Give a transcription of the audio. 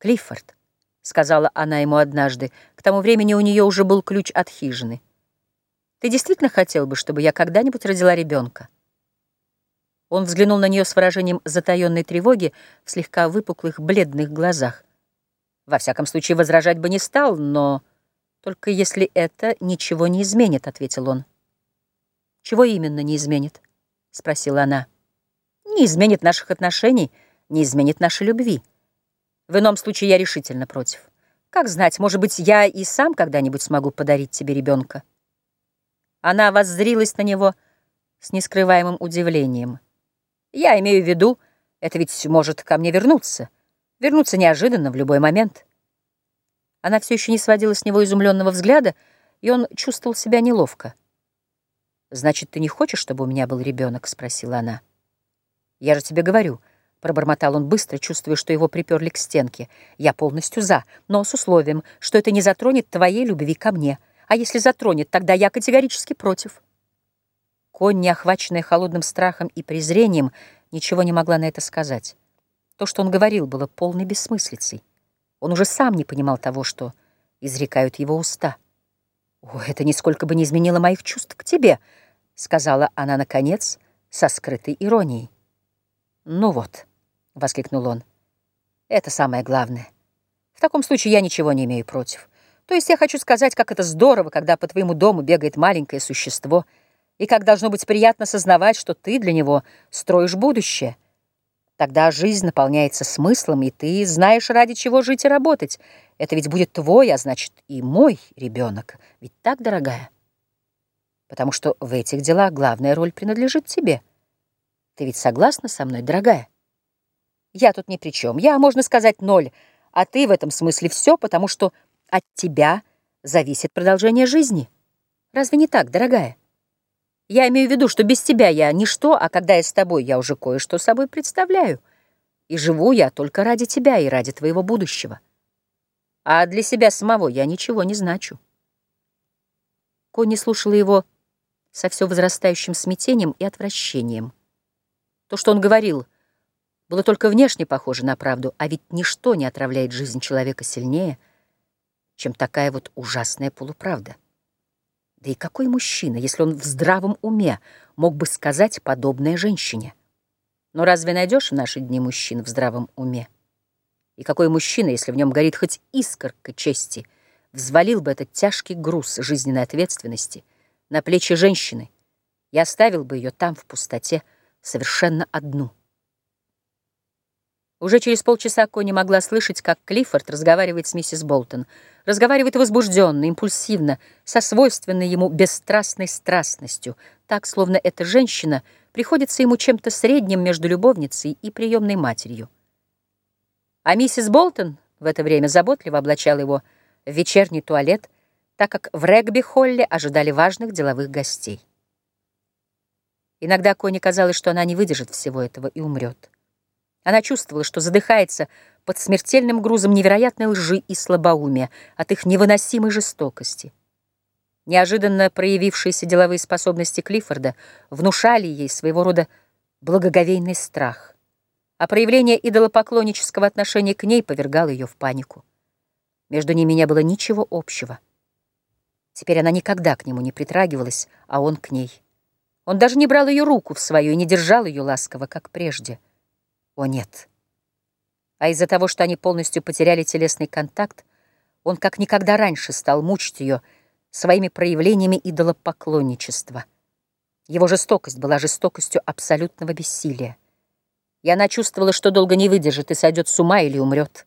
«Клиффорд», — сказала она ему однажды, к тому времени у нее уже был ключ от хижины. «Ты действительно хотел бы, чтобы я когда-нибудь родила ребенка?» Он взглянул на нее с выражением затаенной тревоги в слегка выпуклых бледных глазах. Во всяком случае, возражать бы не стал, но только если это ничего не изменит, — ответил он. Чего именно не изменит? — спросила она. Не изменит наших отношений, не изменит нашей любви. В ином случае я решительно против. Как знать, может быть, я и сам когда-нибудь смогу подарить тебе ребенка. Она воззрилась на него с нескрываемым удивлением. Я имею в виду, это ведь может ко мне вернуться. Вернуться неожиданно, в любой момент. Она все еще не сводила с него изумленного взгляда, и он чувствовал себя неловко. «Значит, ты не хочешь, чтобы у меня был ребенок?» — спросила она. «Я же тебе говорю», — пробормотал он быстро, чувствуя, что его приперли к стенке. «Я полностью за, но с условием, что это не затронет твоей любви ко мне. А если затронет, тогда я категорически против». Конь, охваченная холодным страхом и презрением, ничего не могла на это сказать. То, что он говорил, было полной бессмыслицей. Он уже сам не понимал того, что изрекают его уста. «О, это нисколько бы не изменило моих чувств к тебе», — сказала она, наконец, со скрытой иронией. «Ну вот», — воскликнул он, — «это самое главное. В таком случае я ничего не имею против. То есть я хочу сказать, как это здорово, когда по твоему дому бегает маленькое существо — и как должно быть приятно сознавать, что ты для него строишь будущее. Тогда жизнь наполняется смыслом, и ты знаешь, ради чего жить и работать. Это ведь будет твой, а значит и мой ребенок. Ведь так, дорогая? Потому что в этих делах главная роль принадлежит тебе. Ты ведь согласна со мной, дорогая? Я тут ни при чем. Я, можно сказать, ноль. А ты в этом смысле все, потому что от тебя зависит продолжение жизни. Разве не так, дорогая? Я имею в виду, что без тебя я ничто, а когда я с тобой, я уже кое-что собой представляю. И живу я только ради тебя и ради твоего будущего. А для себя самого я ничего не значу. Конни слушала его со все возрастающим смятением и отвращением. То, что он говорил, было только внешне похоже на правду, а ведь ничто не отравляет жизнь человека сильнее, чем такая вот ужасная полуправда. Да и какой мужчина, если он в здравом уме, мог бы сказать подобное женщине? Но разве найдешь в наши дни мужчин в здравом уме? И какой мужчина, если в нем горит хоть искорка чести, взвалил бы этот тяжкий груз жизненной ответственности на плечи женщины и оставил бы ее там, в пустоте, совершенно одну? Уже через полчаса Кони могла слышать, как Клиффорд разговаривает с миссис Болтон. Разговаривает возбужденно, импульсивно, со свойственной ему бесстрастной страстностью, так, словно эта женщина приходится ему чем-то средним между любовницей и приемной матерью. А миссис Болтон в это время заботливо облачала его в вечерний туалет, так как в регби-холле ожидали важных деловых гостей. Иногда Кони казалось, что она не выдержит всего этого и умрет. Она чувствовала, что задыхается под смертельным грузом невероятной лжи и слабоумия от их невыносимой жестокости. Неожиданно проявившиеся деловые способности Клиффорда внушали ей своего рода благоговейный страх, а проявление идолопоклоннического отношения к ней повергало ее в панику. Между ними не было ничего общего. Теперь она никогда к нему не притрагивалась, а он к ней. Он даже не брал ее руку в свою и не держал ее ласково, как прежде — о, нет. А из-за того, что они полностью потеряли телесный контакт, он как никогда раньше стал мучить ее своими проявлениями идолопоклонничества. Его жестокость была жестокостью абсолютного бессилия. И она чувствовала, что долго не выдержит и сойдет с ума или умрет.